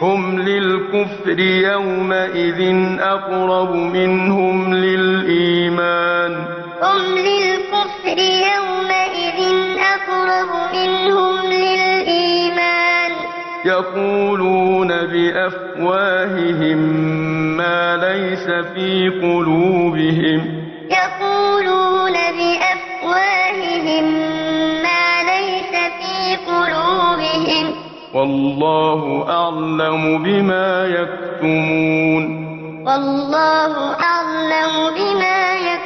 هم للكفر يومئذ أقرب منهم للإيمان. هم للكفر يومئذ أقرب منهم للإيمان. يقولون بأفواههم ما ليس في قلوبهم. والله أعلم بما يكتمون. والله أعلم بما يكتمون